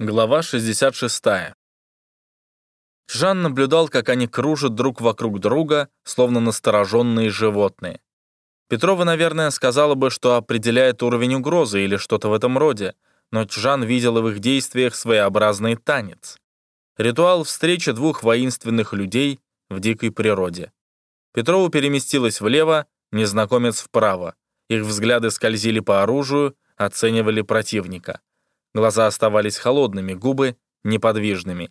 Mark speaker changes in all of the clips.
Speaker 1: Глава 66. Жан наблюдал, как они кружат друг вокруг друга, словно настороженные животные. Петрова, наверное, сказала бы, что определяет уровень угрозы или что-то в этом роде, но Чжан видел в их действиях своеобразный танец. Ритуал встречи двух воинственных людей в дикой природе. Петрова переместилась влево, незнакомец вправо. Их взгляды скользили по оружию, оценивали противника. Глаза оставались холодными, губы — неподвижными.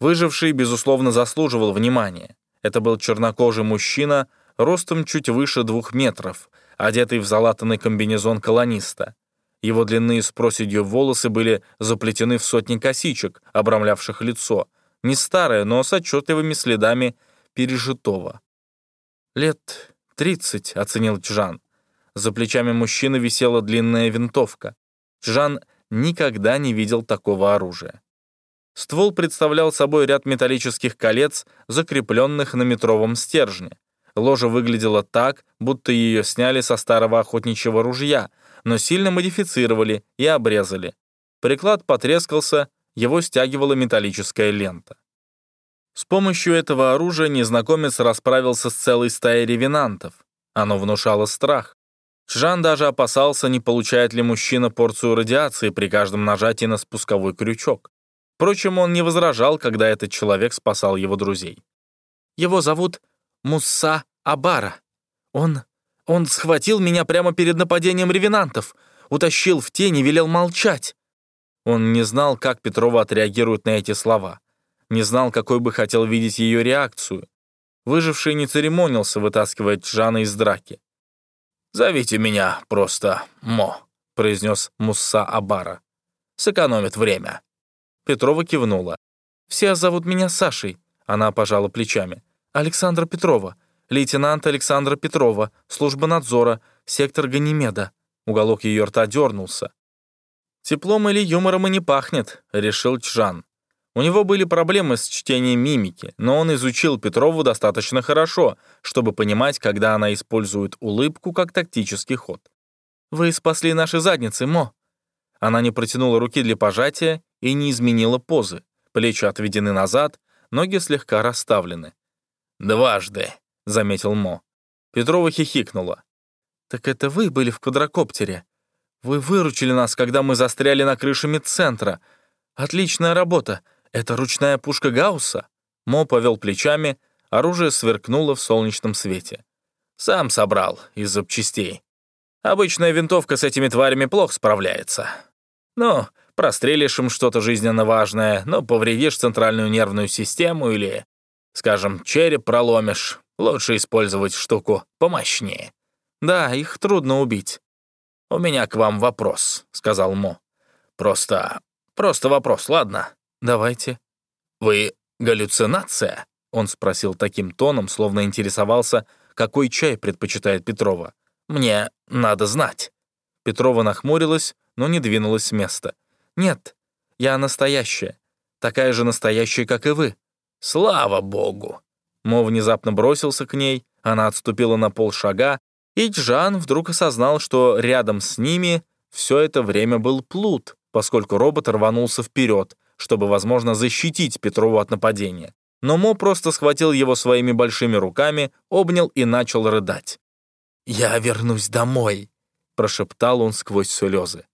Speaker 1: Выживший, безусловно, заслуживал внимания. Это был чернокожий мужчина, ростом чуть выше двух метров, одетый в залатанный комбинезон колониста. Его длинные с проседью волосы были заплетены в сотни косичек, обрамлявших лицо. Не старое, но с отчетливыми следами пережитого. «Лет тридцать», — оценил Чжан. За плечами мужчины висела длинная винтовка. Чжан никогда не видел такого оружия. Ствол представлял собой ряд металлических колец, закрепленных на метровом стержне. Ложа выглядела так, будто ее сняли со старого охотничьего ружья, но сильно модифицировали и обрезали. Приклад потрескался, его стягивала металлическая лента. С помощью этого оружия незнакомец расправился с целой стаей ревенантов. Оно внушало страх. Жан даже опасался, не получает ли мужчина порцию радиации при каждом нажатии на спусковой крючок. Впрочем, он не возражал, когда этот человек спасал его друзей. «Его зовут Мусса Абара. Он... он схватил меня прямо перед нападением ревенантов, утащил в тень и велел молчать». Он не знал, как Петрова отреагирует на эти слова. Не знал, какой бы хотел видеть ее реакцию. Выживший не церемонился вытаскивать Жана из драки. «Зовите меня просто Мо», — произнес Мусса Абара. «Сэкономит время». Петрова кивнула. «Все зовут меня Сашей», — она пожала плечами. «Александра Петрова, лейтенант Александра Петрова, служба надзора, сектор Ганимеда». Уголок ее рта дернулся. «Теплом или юмором и не пахнет», — решил Чжан. У него были проблемы с чтением мимики, но он изучил Петрову достаточно хорошо, чтобы понимать, когда она использует улыбку как тактический ход. «Вы спасли наши задницы, Мо!» Она не протянула руки для пожатия и не изменила позы. Плечи отведены назад, ноги слегка расставлены. «Дважды», — заметил Мо. Петрова хихикнула. «Так это вы были в квадрокоптере? Вы выручили нас, когда мы застряли на крыше медцентра. Отличная работа. «Это ручная пушка Гаусса?» Мо повел плечами, оружие сверкнуло в солнечном свете. «Сам собрал из запчастей. Обычная винтовка с этими тварями плохо справляется. Ну, прострелишь им что-то жизненно важное, но повредишь центральную нервную систему или, скажем, череп проломишь. Лучше использовать штуку помощнее. Да, их трудно убить. «У меня к вам вопрос», — сказал Мо. «Просто... просто вопрос, ладно?» «Давайте». «Вы галлюцинация?» Он спросил таким тоном, словно интересовался, какой чай предпочитает Петрова. «Мне надо знать». Петрова нахмурилась, но не двинулась с места. «Нет, я настоящая. Такая же настоящая, как и вы». «Слава богу!» Мо внезапно бросился к ней, она отступила на полшага, и Джан вдруг осознал, что рядом с ними все это время был плут, поскольку робот рванулся вперед, чтобы, возможно, защитить Петрову от нападения. Но Мо просто схватил его своими большими руками, обнял и начал рыдать. «Я вернусь домой», — прошептал он сквозь слезы.